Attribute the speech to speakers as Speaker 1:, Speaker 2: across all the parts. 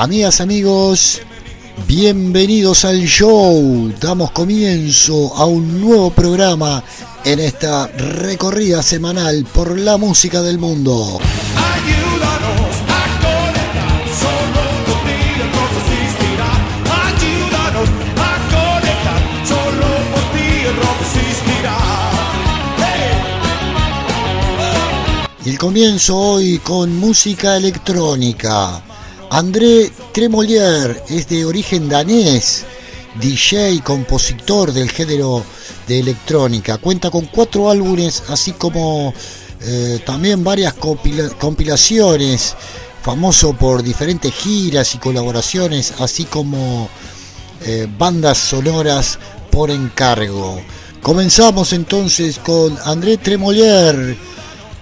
Speaker 1: Amigas, amigos, bienvenidos al show. Damos comienzo a un nuevo programa en esta recorrida semanal por la música del mundo. Y el comienzo hoy con música electrónica. André Tremolier es de origen danés, DJ y compositor del género de electrónica. Cuenta con cuatro álbumes, así como eh, también varias compilaciones, famoso por diferentes giras y colaboraciones, así como eh, bandas sonoras por encargo. Comenzamos entonces con André Tremolier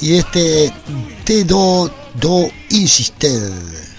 Speaker 1: y este Te Do Do Insisted.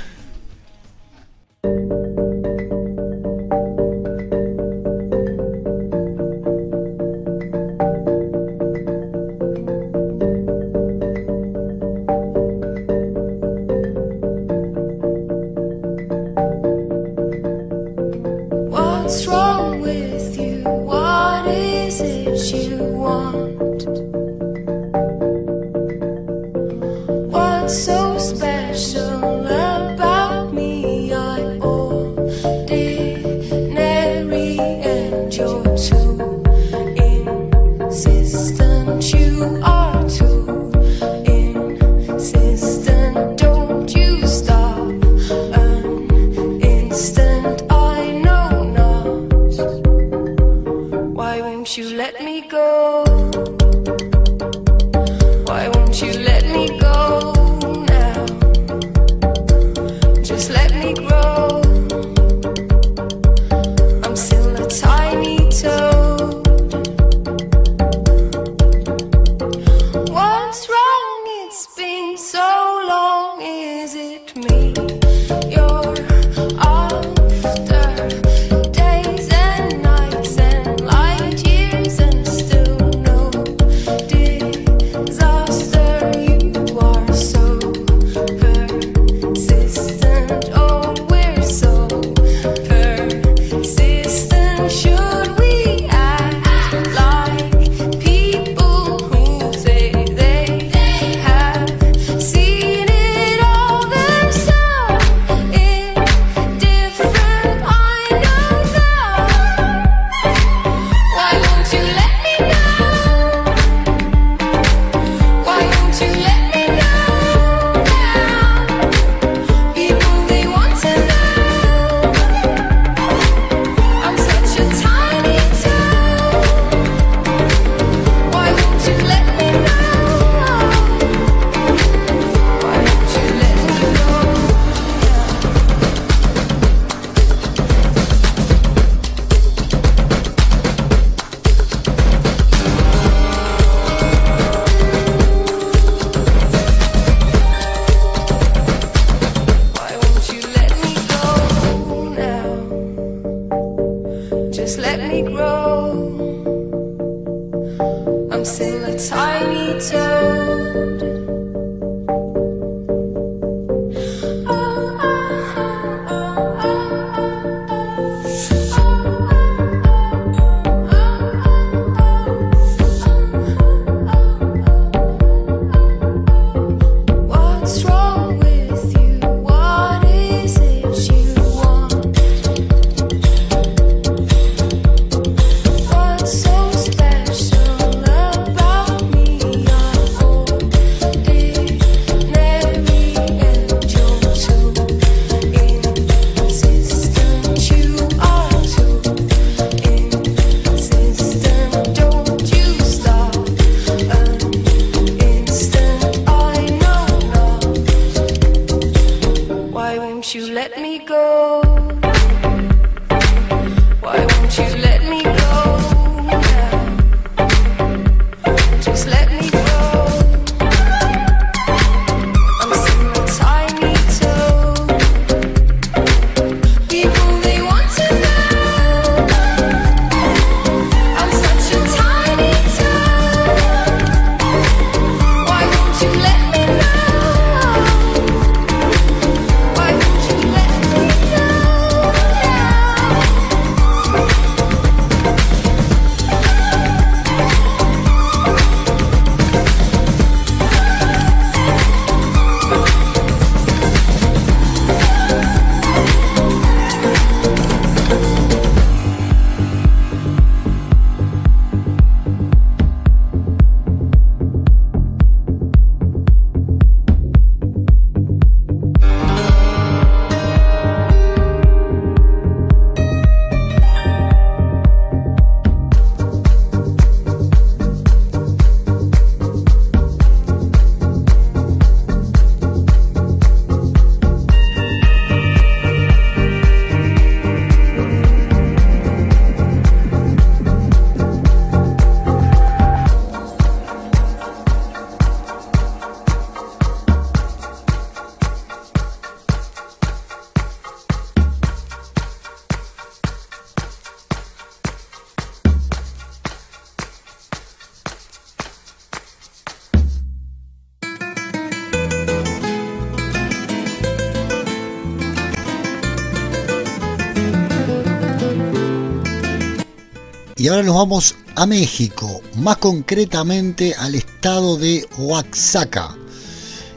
Speaker 2: Y ahora nos vamos a México, más concretamente al estado de Oaxaca.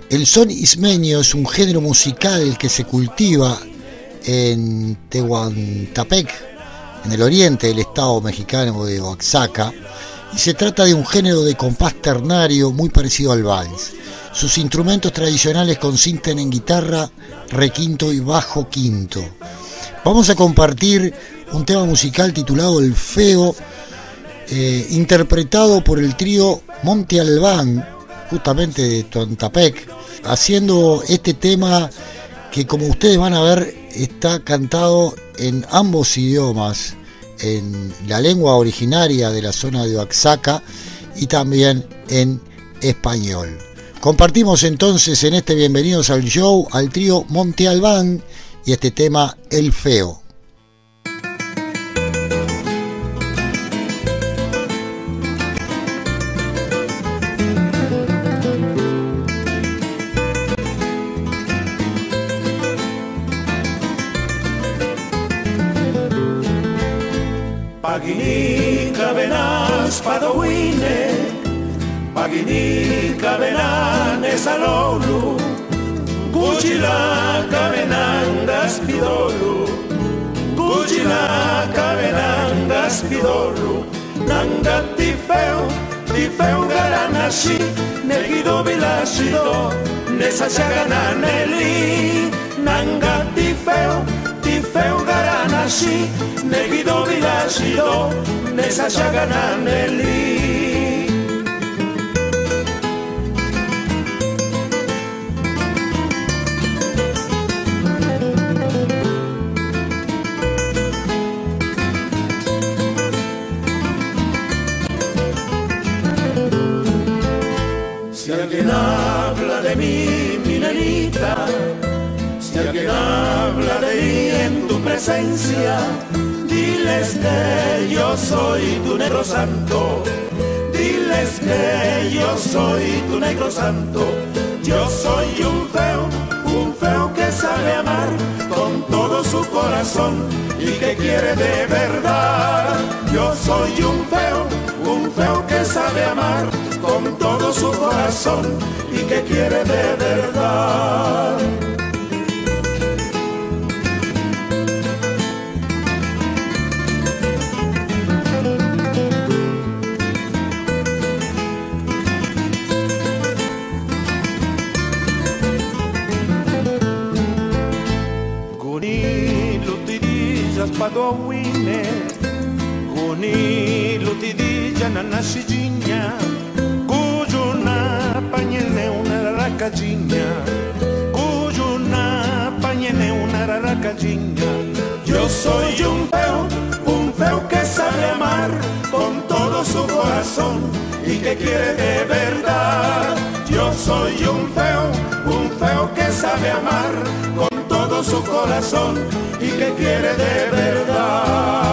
Speaker 2: El son ismeño es un género musical que se cultiva en Tehuantepec, en el oriente del estado mexicano de Oaxaca, y se trata de un género de compás ternario muy parecido al vals. Sus instrumentos tradicionales consisten en guitarra, requinto y bajo quinto. Vamos a compartir un tema musical titulado El Feo, eh, interpretado por el trío Monte Albán, justamente de Tontapec, haciendo este tema que como ustedes van a ver está cantado en ambos idiomas, en la lengua originaria de la zona de Oaxaca y también en español. Compartimos entonces en este Bienvenidos al Show al trío Monte Albán y este tema El Feo.
Speaker 3: Λιπέουγαρα να σι, νέχι το βιλάσιδο, nesa σα σιάγανα νελί. Νάγκα ti φέο, τι φέουγαρα να σι, νέχι το βιλάσιδο, ναι σα σιάγανα. Alguien habla de mí en tu presencia, diles que yo soy tu negro santo. Diles que yo soy tu negro santo. Yo soy un feo, un feo que sabe amar con todo su corazón y que quiere de verdad. Yo soy un feo, un feo que sabe amar con todo su corazón y que quiere de verdad. Yo soy un feo, un feo que sabe amar con todo su corazón y que quiere de verdad. Yo soy un feo, un feo que sabe amar con su corazón y que quiere de verdad.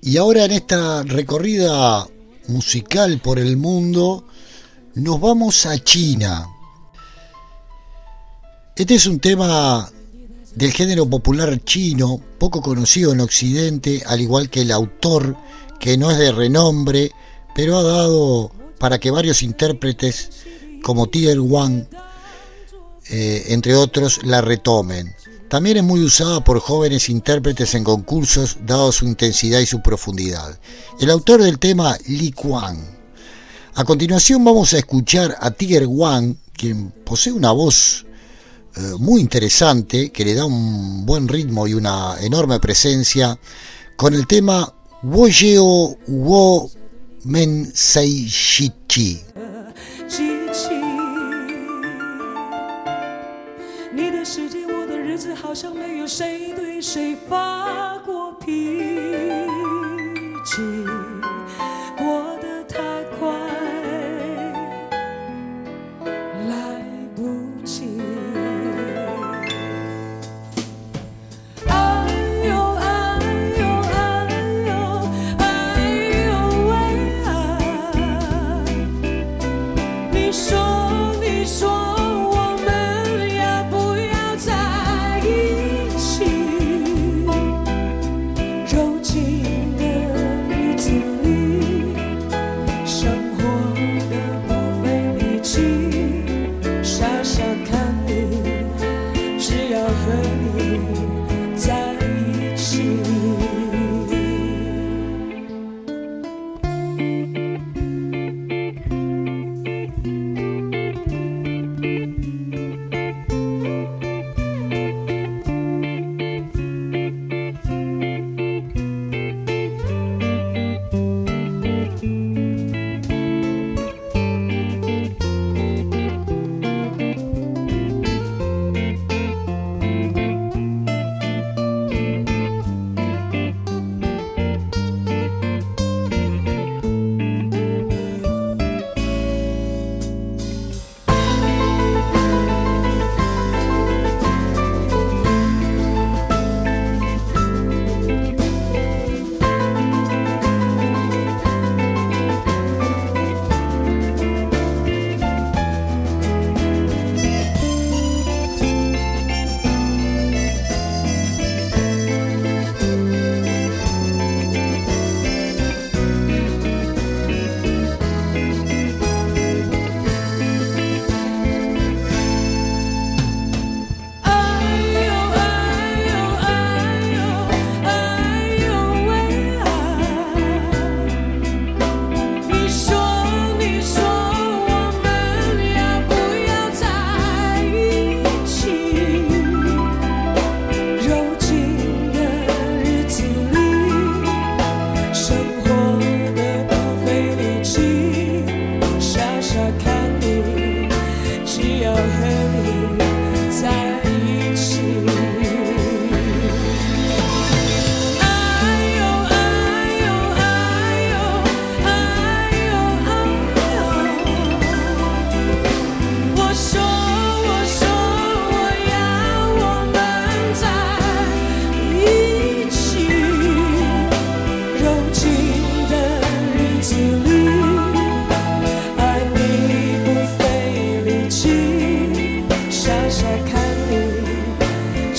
Speaker 2: Y ahora en esta recorrida musical por el mundo, nos vamos a China. Este es un tema del género popular chino, poco conocido en Occidente, al igual que el autor, que no es de renombre, pero ha dado para que varios intérpretes como Tiger Wang, eh, entre otros, la retomen. También es muy usada por jóvenes intérpretes en concursos, dado su intensidad y su profundidad. El autor del tema, Li Kuan. A continuación vamos a escuchar a Tiger Wang, quien posee una voz eh, muy interesante, que le da un buen ritmo y una enorme presencia, con el tema Wo Wo Men Sei Shichi. 好像没有谁对谁发过脾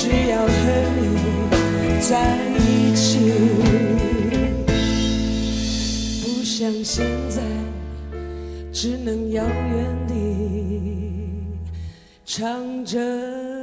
Speaker 2: 只要和你在一起，不想现在，只能遥远地唱着。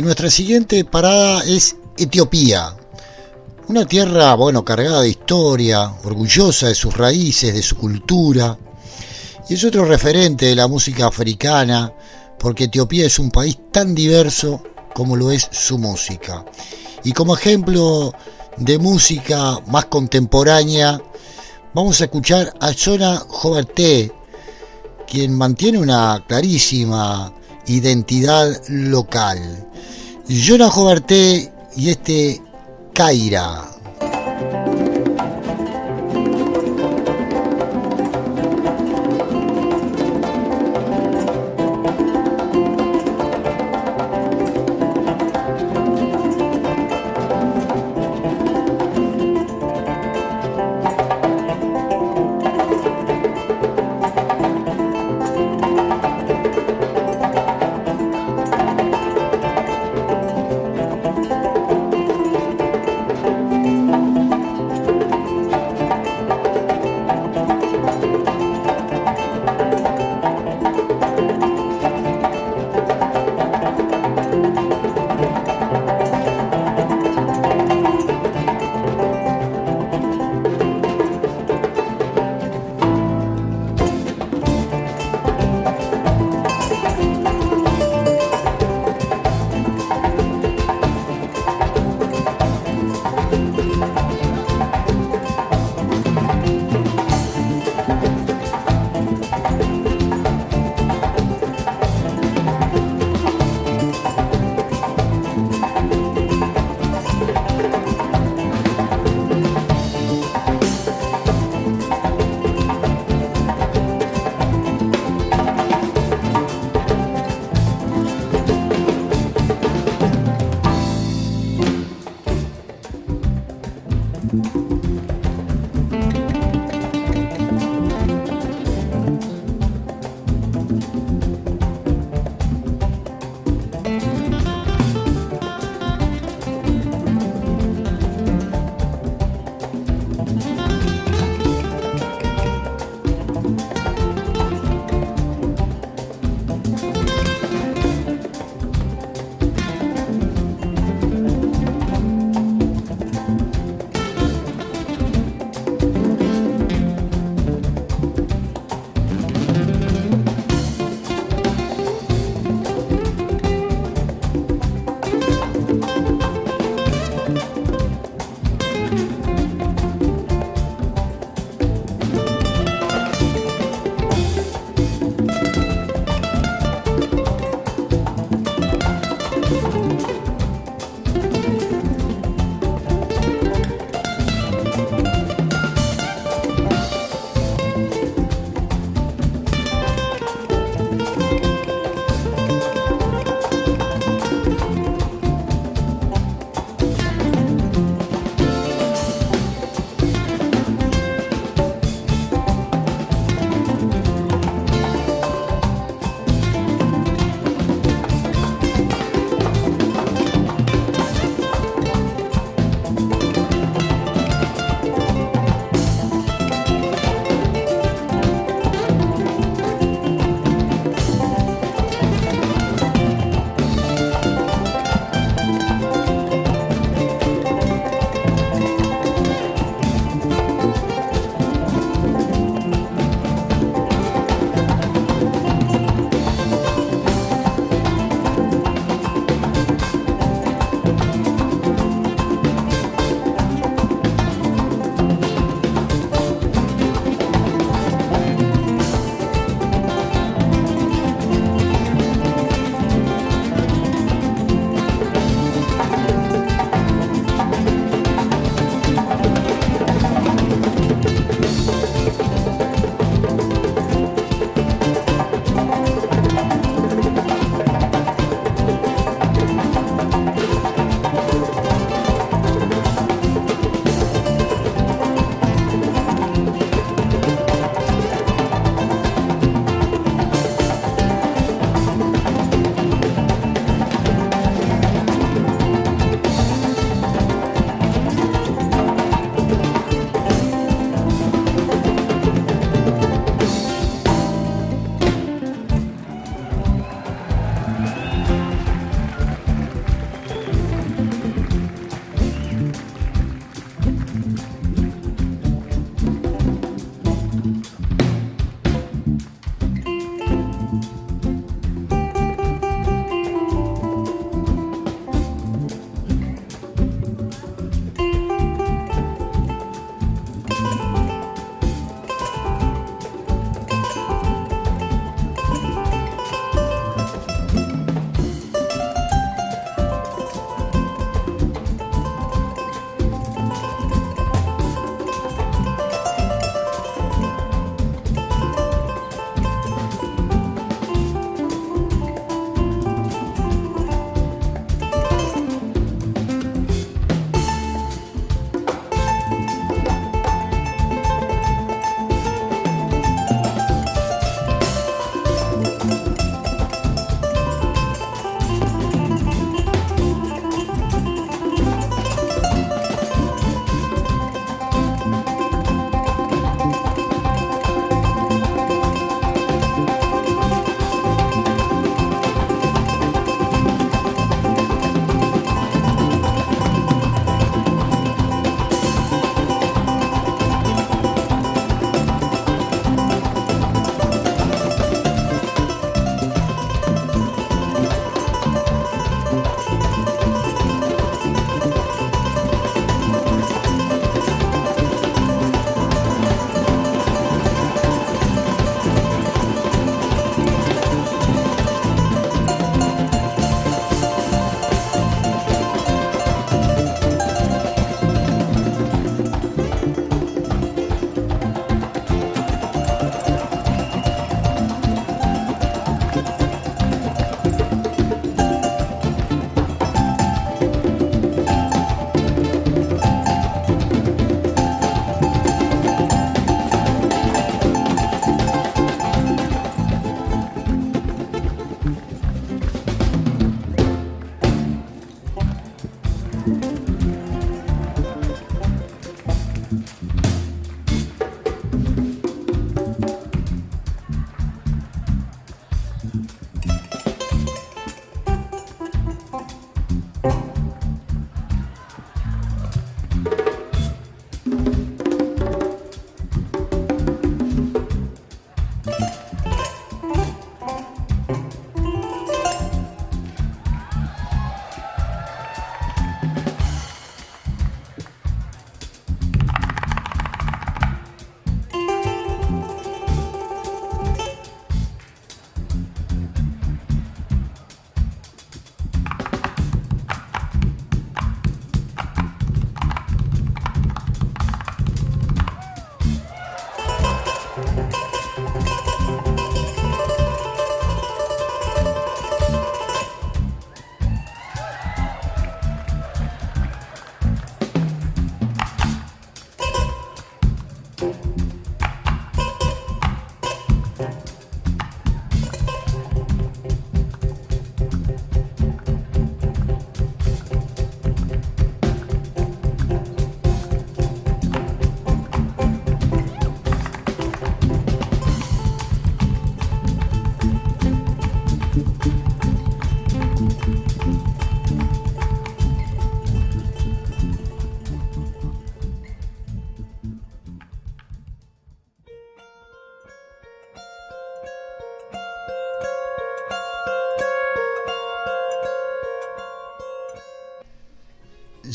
Speaker 2: Y nuestra siguiente parada es Etiopía. Una tierra, bueno, cargada de historia, orgullosa de sus raíces, de su cultura. Y es otro referente de la música africana, porque Etiopía es un país tan diverso como lo es su música. Y como ejemplo de música más contemporánea, vamos a escuchar a Zona Joverte, quien mantiene una clarísima identidad local. Jonah Joverté y este Kaira.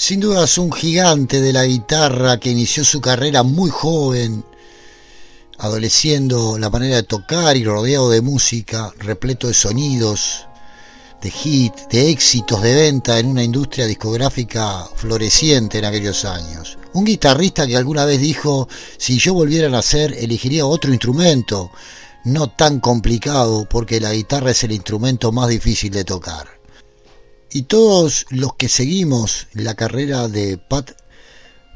Speaker 2: Sin duda es un gigante de la guitarra que inició su carrera muy joven, adoleciendo la manera de tocar y rodeado de música, repleto de sonidos, de hit, de éxitos de venta en una industria discográfica floreciente en aquellos años. Un guitarrista que alguna vez dijo, si yo volviera a nacer, elegiría otro instrumento, no tan complicado, porque la guitarra es el instrumento más difícil de tocar. Y todos los que seguimos la carrera de Pat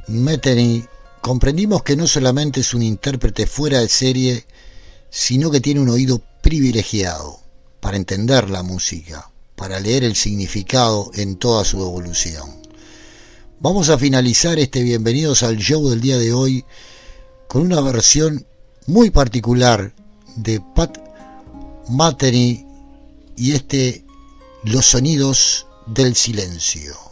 Speaker 2: Metheny comprendimos que no solamente es un intérprete fuera de serie, sino que tiene un oído privilegiado para entender la música, para leer el significado en toda su evolución. Vamos a finalizar este bienvenidos al show del día de hoy con una versión muy particular de Pat Metheny y este Los sonidos del silencio.